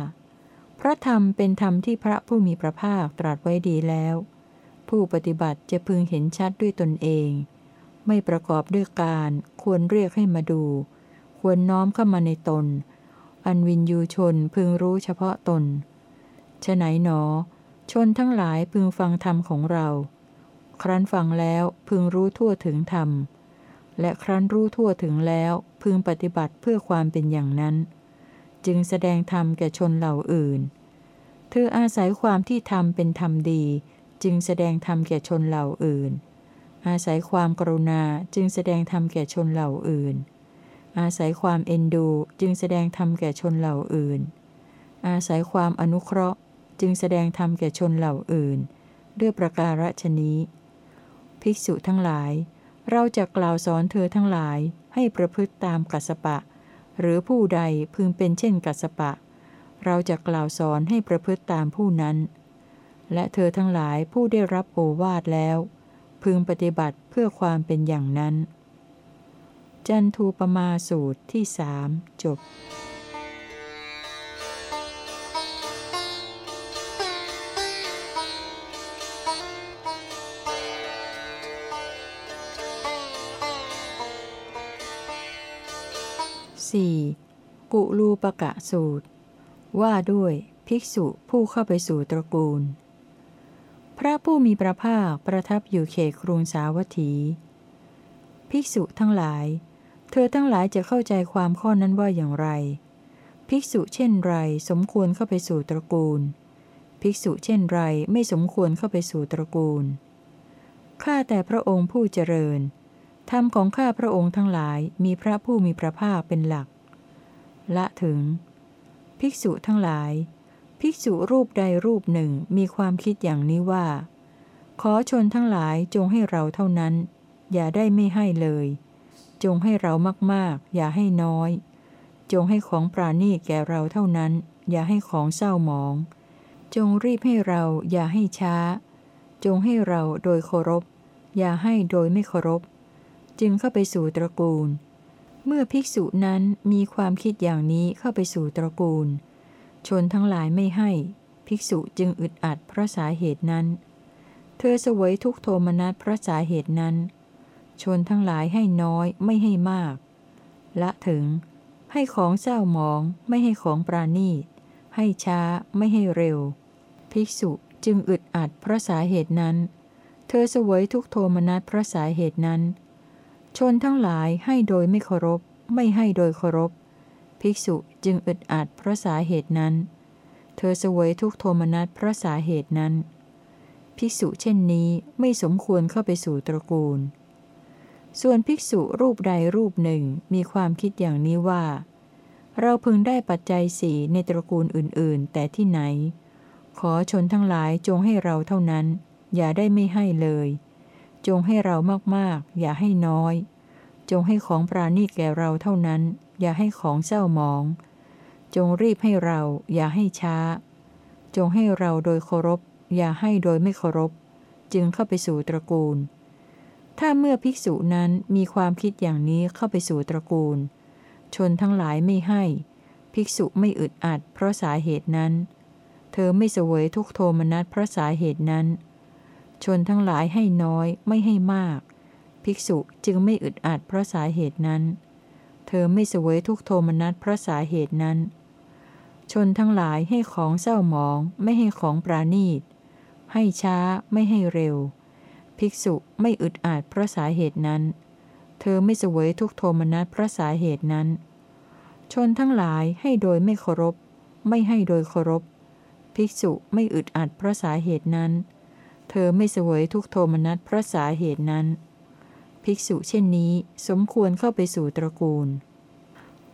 พระธรรมเป็นธรรมที่พระผู้มีพระภาคตรัสไว้ดีแล้ว ผู้ปฏิบัติจะพึงเห็นชัดด้วยตนเอง ไม่ประกอบด้วยการควรเรียกให้มาดู ควรน้อมเข้ามาในตน อันวินยูชนพึงรู้เฉพาะตนฉไหนหนอ ชนทั้งหลายพึงฟังธรรมของเรา ครั้นฟังแล้วพึงรู้ทั่วถึงธรรม และครั้นรู้ทั่วถึงแล้วพึงปฏิบัติเพื่อความเป็นอย่างนั้น จึงแสดงธรรมแก่ชนเหล่าอื่น เธออาศัยความที่ธรรมเป็นธรรมดี จึงแสดงธรรมแก่ชนเหล่าอื่น อาศัยความกรุณาจึงแสดงธรรมแก่ชนเหล่าอื่น อาศัยความเอ็นดูจึงแสดงธรรมแก่ชนเหล่าอื่น อาศัยความอนุเคราะห์ จึงแสดงธรรมแก่ชนเหล่าอื่น ด้วยประการฉนี้ ภิกษุทั้งหลาย เราจะกล่าวสอนเธอทั้งหลายให้ประพฤติตามกัสปะ หรือผู้ใดพึงเป็นเช่นกัสปะ เราจะกล่าวสอนให้ประพฤติตามผู้นั้น และเธอทั้งหลายผู้ได้รับโอวาทแล้ว พึงปฏิบัติเพื่อความเป็นอย่างนั้น จันทูปมาสูตรที่สามจบ 4. กุลูปกะสูตร ว่าด้วยภิกษุผู้เข้าไปสู่ตระกูล พระผู้มีพระภาคประทับอยู่เขตกรุงสาวัตถี ภิกษุทั้งหลาย เธอทั้งหลายจะเข้าใจความข้อนั้นว่าอย่างไร ภิกษุเช่นไรสมควรเข้าไปสู่ตระกูล ภิกษุเช่นไรไม่สมควรเข้าไปสู่ตระกูล ข้าแต่พระองค์ผู้เจริญ ธรรมของข้าพระองค์ทั้งหลายมีพระผู้มีพระภาคเป็นหลัก ละถึง ภิกษุทั้งหลาย ภิกษุรูปใดรูปหนึ่งมีความคิดอย่างนี้ว่า ขอชนทั้งหลายจงให้เราเท่านั้น อย่าได้ไม่ให้เลย จงให้เรามากๆ อย่าให้น้อย จงให้ของปราณีแก่เราเท่านั้น อย่าให้ของเศร้าหมอง จงรีบให้เราอย่าให้ช้า จงให้เราโดยเคารพ อย่าให้โดยไม่เคารพ จึงเข้าไปสู่ตระกูล เมื่อภิกษุนั้นมีความคิดอย่างนี้เข้าไปสู่ตระกูล ชนทั้งหลายไม่ให้ ภิกษุจึงอึดอัดเพราะสาเหตุนั้น เธอสวยทุกโทมนัสเพราะสาเหตุนั้น ชนทั้งหลายให้น้อยไม่ให้มาก ละถึง ให้ของเศร้าหมองไม่ให้ของปราณีต ให้ช้าไม่ให้เร็ว ภิกษุจึงอึดอัดเพราะสาเหตุนั้น เธอสวยทุกโทมนัสเพราะสาเหตุนั้น ชนทั้งหลายให้โดยไม่เคารพ ไม่ให้โดยเคารพ ภิกษุจึงอึดอัดเพราะสาเหตุนั้น เธอเสวยทุกโทมนัสเพราะสาเหตุนั้น ภิกษุเช่นนี้ไม่สมควรเข้าไปสู่ตระกูล ส่วนภิกษุรูปใดรูปหนึ่งมีความคิดอย่างนี้ว่า เราพึงได้ปัจจัยสี่ในตระกูลอื่น ๆ แต่ที่ไหน ขอชนทั้งหลายจงให้เราเท่านั้น อย่าได้ไม่ให้เลย จงให้เรามาก ๆ อย่าให้น้อย จงให้ของปราณีแก่เราเท่านั้น อย่าให้ของเศร้ามอง จงรีบให้เรา อย่าให้ช้า จงให้เราโดยเคารพ อย่าให้โดยไม่เคารพ จึงเข้าไปสู่ตระกูล ถ้าเมื่อภิกษุนั้นมีความคิดอย่างนี้เข้าไปสู่ตระกูล ชนทั้งหลายไม่ให้ ภิกษุไม่อึดอัดเพราะสาเหตุนั้น เธอไม่เสวยทุกโทมนัสเพราะสาเหตุนั้น ชนทั้งหลายให้น้อยไม่ให้มาก ภิกษุจึงไม่อึดอัดเพราะสาเหตุนั้น เธอไม่เสวยทุกโทมนัสเพราะสาเหตุนั้น ชนทั้งหลายให้ของเศร้าหมอง ไม่ให้ของปราณีต ให้ช้าไม่ให้เร็ว ภิกษุไม่อึดอัดเพราะสาเหตุนั้น เธอไม่เสวยทุกโทมนัสเพราะสาเหตุนั้น ชนทั้งหลายให้โดยไม่เคารพ ไม่ให้โดยเคารพ ภิกษุไม่อึดอัดเพราะสาเหตุนั้น เธอไม่เสวยทุกโทมนัสเพราะสาเหตุนั้น ภิกษุเช่นนี้สมควรเข้าไปสู่ตระกูล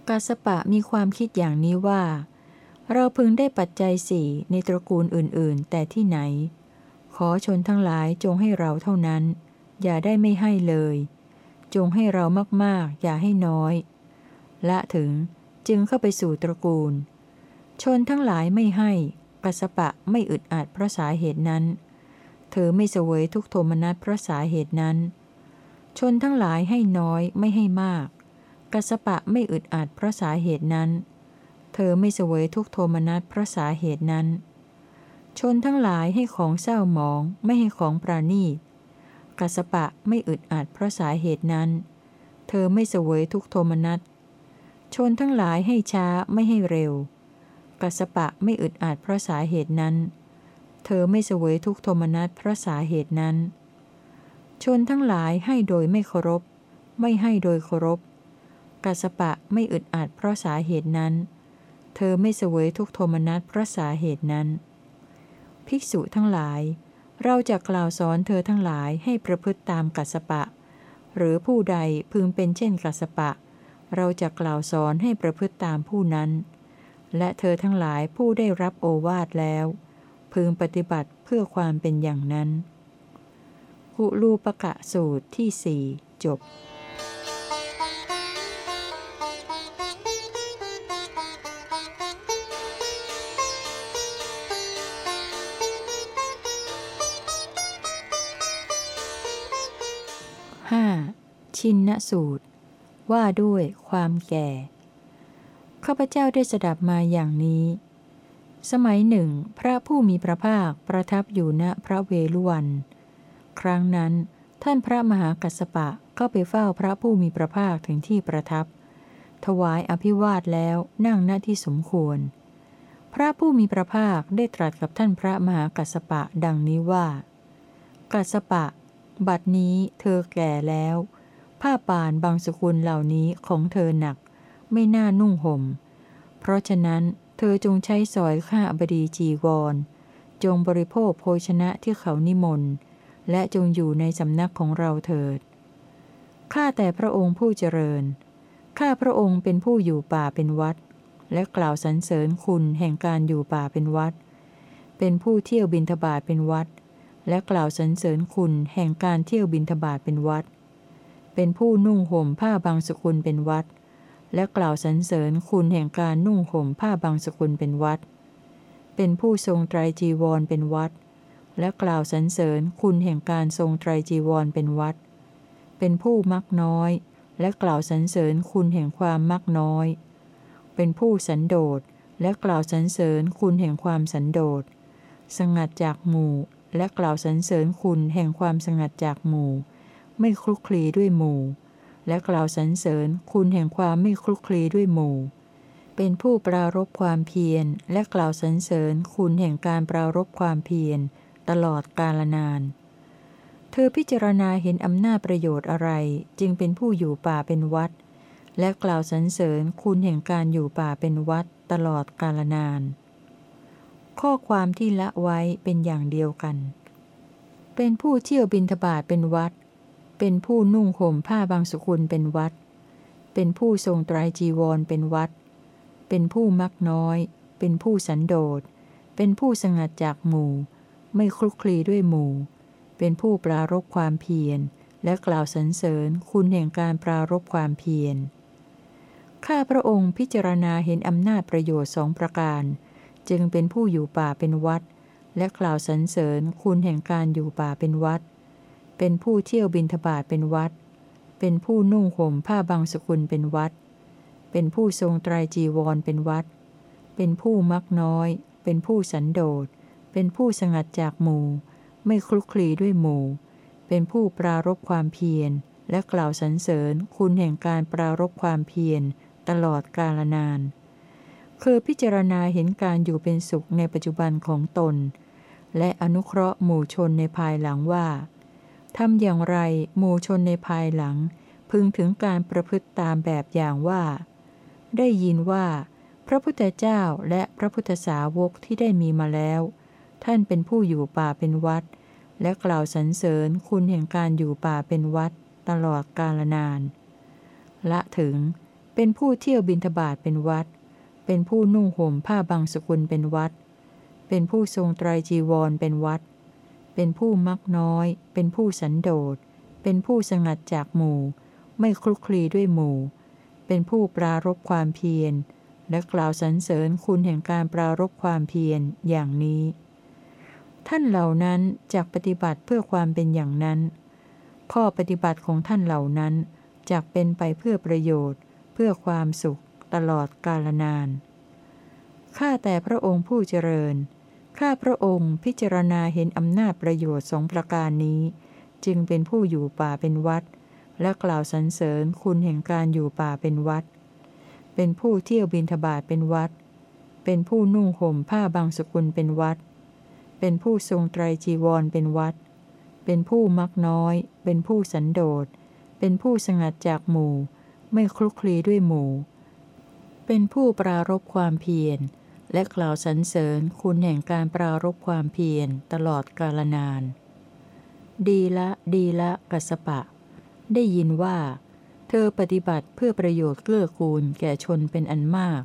กาสปะมีความคิดอย่างนี้ว่า เราพึงได้ปัจจัยสี่ในตระกูลอื่น ๆ แต่ที่ไหน ขอชนทั้งหลายจงให้เราเท่านั้น อย่าได้ไม่ให้เลย จงให้เรามากๆ อย่าให้น้อย ละถึงจึงเข้าไปสู่ตระกูล ชนทั้งหลายไม่ให้กัสปะไม่อึดอัดเพราะสาเหตุนั้น เธอไม่เสวยทุกโทมนัสเพราะสาเหตุนั้น ชนทั้งหลายให้น้อยไม่ให้มาก กัสปะไม่อึดอัดเพราะสาเหตุนั้น เธอไม่เสวยทุกโทมนัสเพราะสาเหตุนั้น ชนทั้งหลายให้ของเศร้าหมองไม่ให้ของปราณีต กัสปะไม่อึดอัดเพราะสาเหตุนั้น เธอไม่เสวยทุกโทมนัส ชนทั้งหลายให้ช้าไม่ให้เร็ว กัสปะไม่อึดอัดเพราะสาเหตุนั้น เธอไม่เสวยทุกโทมนัสเพราะสาเหตุนั้น ชนทั้งหลายให้โดยไม่เคารพ ไม่ให้โดยเคารพ กัสปะไม่อึดอัดเพราะสาเหตุนั้น เธอไม่เสวยทุกโทมนัสเพราะสาเหตุนั้น ภิกษุทั้งหลาย เราจะกล่าวสอนเธอทั้งหลายให้ประพฤติตามกัสปะ หรือผู้ใดพึงเป็นเช่นกัสปะ เราจะกล่าวสอนให้ประพฤติตามผู้นั้น และเธอทั้งหลายผู้ได้รับโอวาทแล้ว พึงปฏิบัติเพื่อความเป็นอย่างนั้น หุลูปกะสูตรที่สี่จบ 5. ชินนสูตร ว่าด้วยความแก่ ข้าพเจ้าได้สดับมาอย่างนี้ สมัยหนึ่ง พระผู้มีพระภาคประทับอยู่ณพระเวฬุวัน ครั้งนั้น ท่านพระมหากัสสปะก็ไปเฝ้าพระผู้มีพระภาคถึงที่ประทับ ถวายอภิวาทแล้วนั่งณที่สมควร พระผู้มีพระภาคได้ตรัสกับท่านพระมหากัสสปะดังนี้ว่า กัสสปะ บัดนี้เธอแก่แล้ว ผ้าป่านบางสกุลเหล่านี้ของเธอหนัก ไม่น่านุ่งห่ม เพราะฉะนั้นเธอจงใช้สอยข้าบดีจีวร จงบริโภคโภชนะที่เขานิมนต์ และจงอยู่ในสำนักของเราเถิด ข้าแต่พระองค์ผู้เจริญ ข้าพระองค์เป็นผู้อยู่ป่าเป็นวัด และกล่าวสรรเสริญคุณแห่งการอยู่ป่าเป็นวัด เป็นผู้เที่ยวบินทบาทเป็นวัด และกล่าวสรรเสริญคุณแห่งการเที่ยวบินทบาทเป็นวัด เป็นผู้นุ่งห่มผ้าบางสกุลเป็นวัด และกล่าวสรรเสริญคุณแห่งการนุ่งห่มผ้าบางสกุลเป็นวัด เป็นผู้ทรงไตรจีวรเป็นวัด และกล่าวสรรเสริญคุณแห่งการทรงไตรจีวรเป็นวัด เป็นผู้มักน้อย และกล่าวสรรเสริญคุณแห่งความมักน้อย เป็นผู้สันโดษและกล่าวสรรเสริญคุณแห่งความสันโดษ สงัดจากหมู่ และกล่าวสรรเสริญคุณแห่งความสงัดจากหมู่ ไม่คลุกคลีด้วยหมู่ และกล่าวสรรเสริญคุณแห่งความไม่คลุกคลีด้วยหมู่ เป็นผู้ปรารบความเพียร และกล่าวสรรเสริญคุณแห่งการปรารบความเพียร ตลอดกาลนาน เธอพิจารณาเห็นอำนาจประโยชน์อะไรจึงเป็นผู้อยู่ป่าเป็นวัด และกล่าวสรรเสริญคุณแห่งการอยู่ป่าเป็นวัดตลอดกาลนาน ข้อความที่ละไว้เป็นอย่างเดียวกัน เป็นผู้เที่ยวบินทบาทเป็นวัด เป็นผู้นุ่งห่มผ้าบางสุกุลเป็นวัด เป็นผู้ทรงไตรจีวรเป็นวัด เป็นผู้มักน้อย เป็นผู้สันโดษเป็นผู้สงัดจากหมู่ ไม่คลุกคลีด้วยหมู่ เป็นผู้ปรารบความเพียร และกล่าวสรรเสริญคุณแห่งการปรารบความเพียร ข้าพระองค์พิจารณาเห็นอำนาจประโยชน์สองประการ จึงเป็นผู้อยู่ป่าเป็นวัด และกล่าวสรรเสริญคุณแห่งการอยู่ป่าเป็นวัด เป็นผู้เที่ยวบินทบาทเป็นวัด เป็นผู้นุ่งห่มผ้าบางสกุลเป็นวัด เป็นผู้ทรงไตรจีวรเป็นวัด เป็นผู้มักน้อย เป็นผู้สันโดษ เป็นผู้สงัดจากหมู่ ไม่คลุกคลีด้วยหมู่ เป็นผู้ปรารบความเพียร และกล่าวสรรเสริญคุณแห่งการปรารบความเพียร ตลอดกาลนาน คือพิจารณาเห็นการอยู่เป็นสุขในปัจจุบันของตน และอนุเคราะห์หมู่ชนในภายหลังว่าทำอย่างไรหมู่ชนในภายหลัง พึงถึงการประพฤติตามแบบอย่างว่า ได้ยินว่า พระพุทธเจ้าและพระพุทธสาวกที่ได้มีมาแล้ว ท่านเป็นผู้อยู่ป่าเป็นวัด และกล่าวสรรเสริญคุณแห่งการอยู่ป่าเป็นวัด ตลอดกาลนาน ละถึงเป็นผู้เที่ยวบินทบาทเป็นวัด เป็นผู้นุ่งห่มผ้าบางสกุลเป็นวัด เป็นผู้ทรงไตรจีวรเป็นวัด เป็นผู้มักน้อย เป็นผู้สันโดษ เป็นผู้สงัดจากหมู่ ไม่คลุกคลีด้วยหมู่ เป็นผู้ปรารบความเพียร และกล่าวสรรเสริญคุณแห่งการปรารบความเพียรอย่างนี้ ท่านเหล่านั้นจากปฏิบัติเพื่อความเป็นอย่างนั้น ข้อปฏิบัติของท่านเหล่านั้นจากเป็นไปเพื่อประโยชน์ เพื่อความสุขตลอดกาลนาน ข้าแต่พระองค์ผู้เจริญ ข้าพระองค์พิจารณาเห็นอำนาจประโยชน์สองประการนี้ จึงเป็นผู้อยู่ป่าเป็นวัด และกล่าวสรรเสริญคุณแห่งการอยู่ป่าเป็นวัด เป็นผู้เที่ยวบินทบาทเป็นวัด เป็นผู้นุ่งห่มผ้าบางสกุลเป็นวัด เป็นผู้ทรงไตรจีวรเป็นวัด เป็นผู้มักน้อย เป็นผู้สันโดษ เป็นผู้สงัดจากหมู่ ไม่คลุกคลีด้วยหมู่ เป็นผู้ปรารบความเพียร และกล่าวสรรเสริญคุณแห่งการปรารบความเพียรตลอดกาลนาน ดีละดีละกัสปะ ได้ยินว่า เธอปฏิบัติเพื่อประโยชน์เกื้อกูลแก่ชนเป็นอันมาก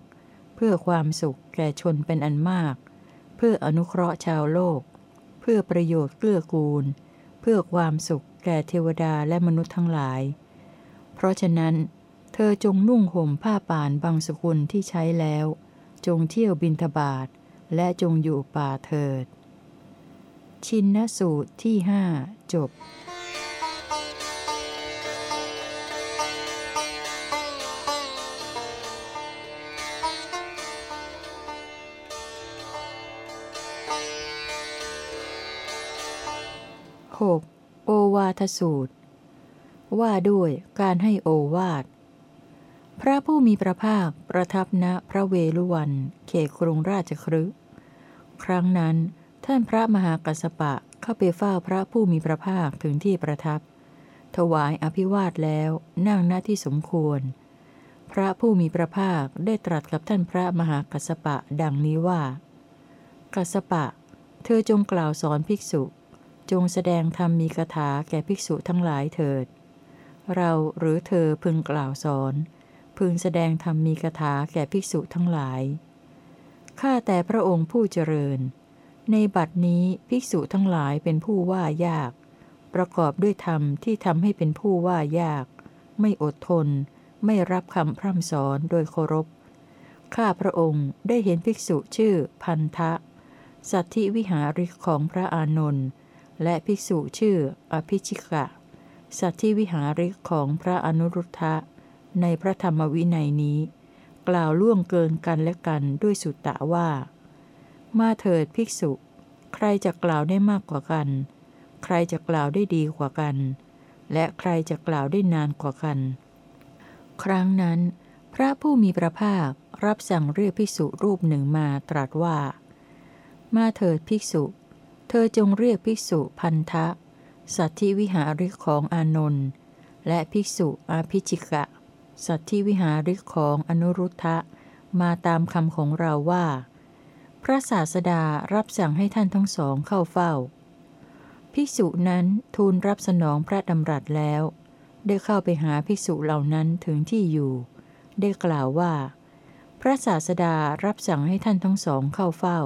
เพื่อความสุขแก่ชนเป็นอันมาก พื่ออนุเคราะห์ชาวโลก เพื่อประโยชน์เกื้อกูล เพื่อความสุขแก่เทวดาและมนุษย์ทั้งหลาย เพราะฉะนั้น เธอจงนุ่งห่มผ้าป่านบางสกุลที่ใช้แล้ว จงเที่ยวบินทบาทและจงอยู่ป่าเถิด ชินนสูตรที่ห้าจบ หกโอวาทสูตร ว่าด้วยการให้โอวาท พระผู้มีพระภาคประทับณพระเวลุวันเขตกรุงราชครึครั้งนั้น ท่านพระมหากัสปะเข้าไปเฝ้าพระผู้มีพระภาคถึงที่ประทับ ถวายอภิวาทแล้วนั่งหน้าที่สมควร พระผู้มีพระภาคได้ตรัสกับท่านพระมหากัสปะดังนี้ว่า กัสปะ เธอจงกล่าวสอนภิกษุ จงแสดงธรรมมีคาถาแก่ภิกษุทั้งหลายเถิด เราหรือเธอพึงกล่าวสอน พึงแสดงธรรมมีคาถาแก่ภิกษุทั้งหลาย ข้าแต่พระองค์ผู้เจริญ ในบัดนี้ภิกษุทั้งหลายเป็นผู้ว่ายาก ประกอบด้วยธรรมที่ทำให้เป็นผู้ว่ายาก ไม่อดทน ไม่รับคำพร่ำสอนโดยเคารพ ข้าพระองค์ได้เห็นภิกษุชื่อพันธะสัตธิวิหาริกของพระอานนท์ และภิกษุชื่ออภิชิกะ สัตธิวิหาริกของพระอนุรุทธะ ในพระธรรมวินัยนี้ กล่าวล่วงเกินกันและกันด้วยสุตตะว่า มาเถิดภิกษุ ใครจะกล่าวได้มากกว่ากัน ใครจะกล่าวได้ดีกว่ากัน และใครจะกล่าวได้นานกว่ากัน ครั้งนั้น พระผู้มีพระภาครับสั่งเรียกภิกษุรูปหนึ่งมาตรัสว่า มาเถิดภิกษุ เธอจงเรียกภิกษุพันธะ สัตธิวิหาริกของอานนท์และภิกษุอาภิจิกะ สัตว์ที่วิหาริกของอนุรุทธะ มาตามคำของเราว่า พระศาสดารับสั่งให้ท่านทั้งสองเข้าเฝ้า ภิกษุนั้นทูลรับสนองพระดำรัสแล้ว ได้เข้าไปหาภิกษุเหล่านั้นถึงที่อยู่ ได้กล่าวว่า พระศาสดารับสั่งให้ท่านทั้งสองเข้าเฝ้า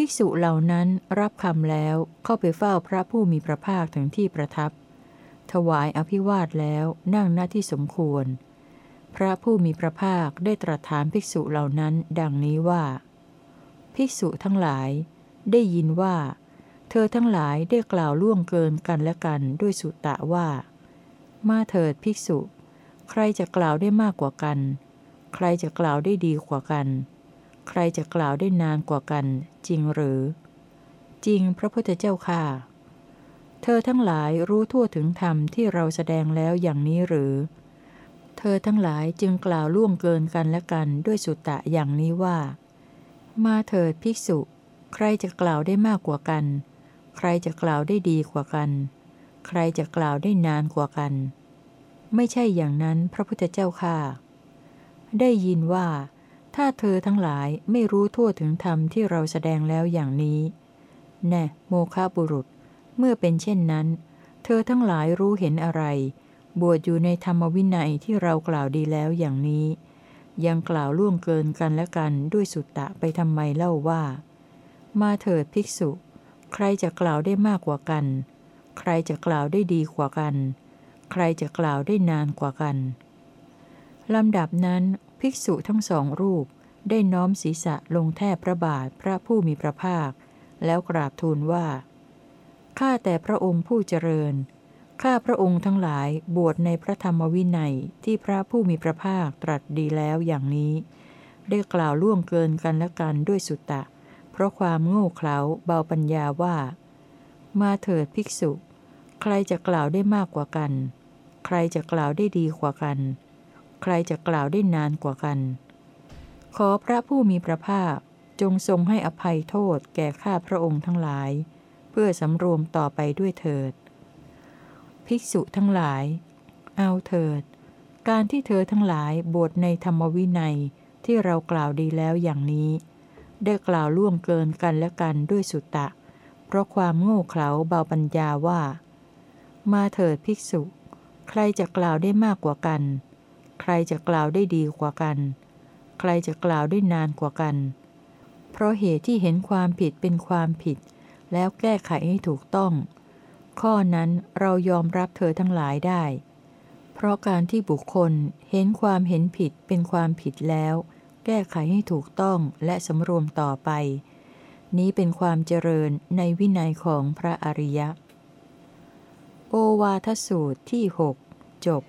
ภิกษุเหล่านั้นรับคำแล้วเข้าไปเฝ้าพระผู้มีพระภาคถึงที่ประทับ ถวายอภิวาทแล้วนั่งหน้าที่สมควร พระผู้มีพระภาคได้ตรัสถามภิกษุเหล่านั้นดังนี้ว่า ภิกษุทั้งหลายได้ยินว่า เธอทั้งหลายได้กล่าวล่วงเกินกันและกันด้วยสุตะว่า มาเถิดภิกษุ ใครจะกล่าวได้มากกว่ากัน ใครจะกล่าวได้ดีกว่ากัน ใครจะกล่าวได้นานกว่ากัน จริงหรือ จริงพระพุทธเจ้าค่ะ เธอทั้งหลายรู้ทั่วถึงธรรมที่เราแสดงแล้วอย่างนี้หรือ เธอทั้งหลายจึงกล่าวล่วงเกินกันและกันด้วยสุตตะอย่างนี้ว่า มาเถิดภิกษุ ใครจะกล่าวได้มากกว่ากัน ใครจะกล่าวได้ดีกว่ากัน ใครจะกล่าวได้นานกว่ากัน ไม่ใช่อย่างนั้นพระพุทธเจ้าค่ะ ได้ยินว่า ถ้าเธอทั้งหลายไม่รู้ทั่วถึงธรรมที่เราแสดงแล้วอย่างนี้ แน่โมฆะบุรุษ เมื่อเป็นเช่นนั้น เธอทั้งหลายรู้เห็นอะไร บวชอยู่ในธรรมวินัยที่เรากล่าวดีแล้วอย่างนี้ ยังกล่าวล่วงเกินกันและกันด้วยสุตตะไปทำไมเล่าว่า มาเถิดภิกษุ ใครจะกล่าวได้มากกว่ากัน ใครจะกล่าวได้ดีกว่ากัน ใครจะกล่าวได้นานกว่ากันลำดับนั้น ภิกษุทั้งสองรูปได้น้อมศีรษะลงแทบพระบาทพระผู้มีพระภาค แล้วกราบทูลว่า ข้าแต่พระองค์ผู้เจริญ ข้าพระองค์ทั้งหลายบวชในพระธรรมวินัยที่พระผู้มีพระภาคตรัสดีแล้วอย่างนี้ ได้กล่าวล่วงเกินกันและกันด้วยสุตตะ เพราะความโง่เขลาเบาปัญญาว่า มาเถิดภิกษุ ใครจะกล่าวได้มากกว่ากัน ใครจะกล่าวได้ดีกว่ากัน ใครจะกล่าวได้นานกว่ากัน ขอพระผู้มีพระภาคจงทรงให้อภัยโทษแก่ข้าพระองค์ทั้งหลาย เพื่อสำรวมต่อไปด้วยเถิด ภิกษุทั้งหลาย เอาเถิด การที่เธอทั้งหลายบวชในธรรมวินัยที่เรากล่าวดีแล้วอย่างนี้ ได้กล่าวล่วงเกินกันและกันด้วยสุตตะ เพราะความโง่เขลาเบาปัญญาว่า มาเถิดภิกษุ ใครจะกล่าวได้มากกว่ากัน ใครจะกล่าวได้ดีกว่ากัน ใครจะกล่าวได้นานกว่ากัน เพราะเหตุที่เห็นความผิดเป็นความผิด แล้วแก้ไขให้ถูกต้อง ข้อนั้นเรายอมรับเธอทั้งหลายได้ เพราะการที่บุคคลเห็นความเห็นผิดเป็นความผิดแล้ว แก้ไขให้ถูกต้องและสำรวมต่อไป นี้เป็นความเจริญในวินัยของพระอริยะ โอวาทสูตรที่หกจบ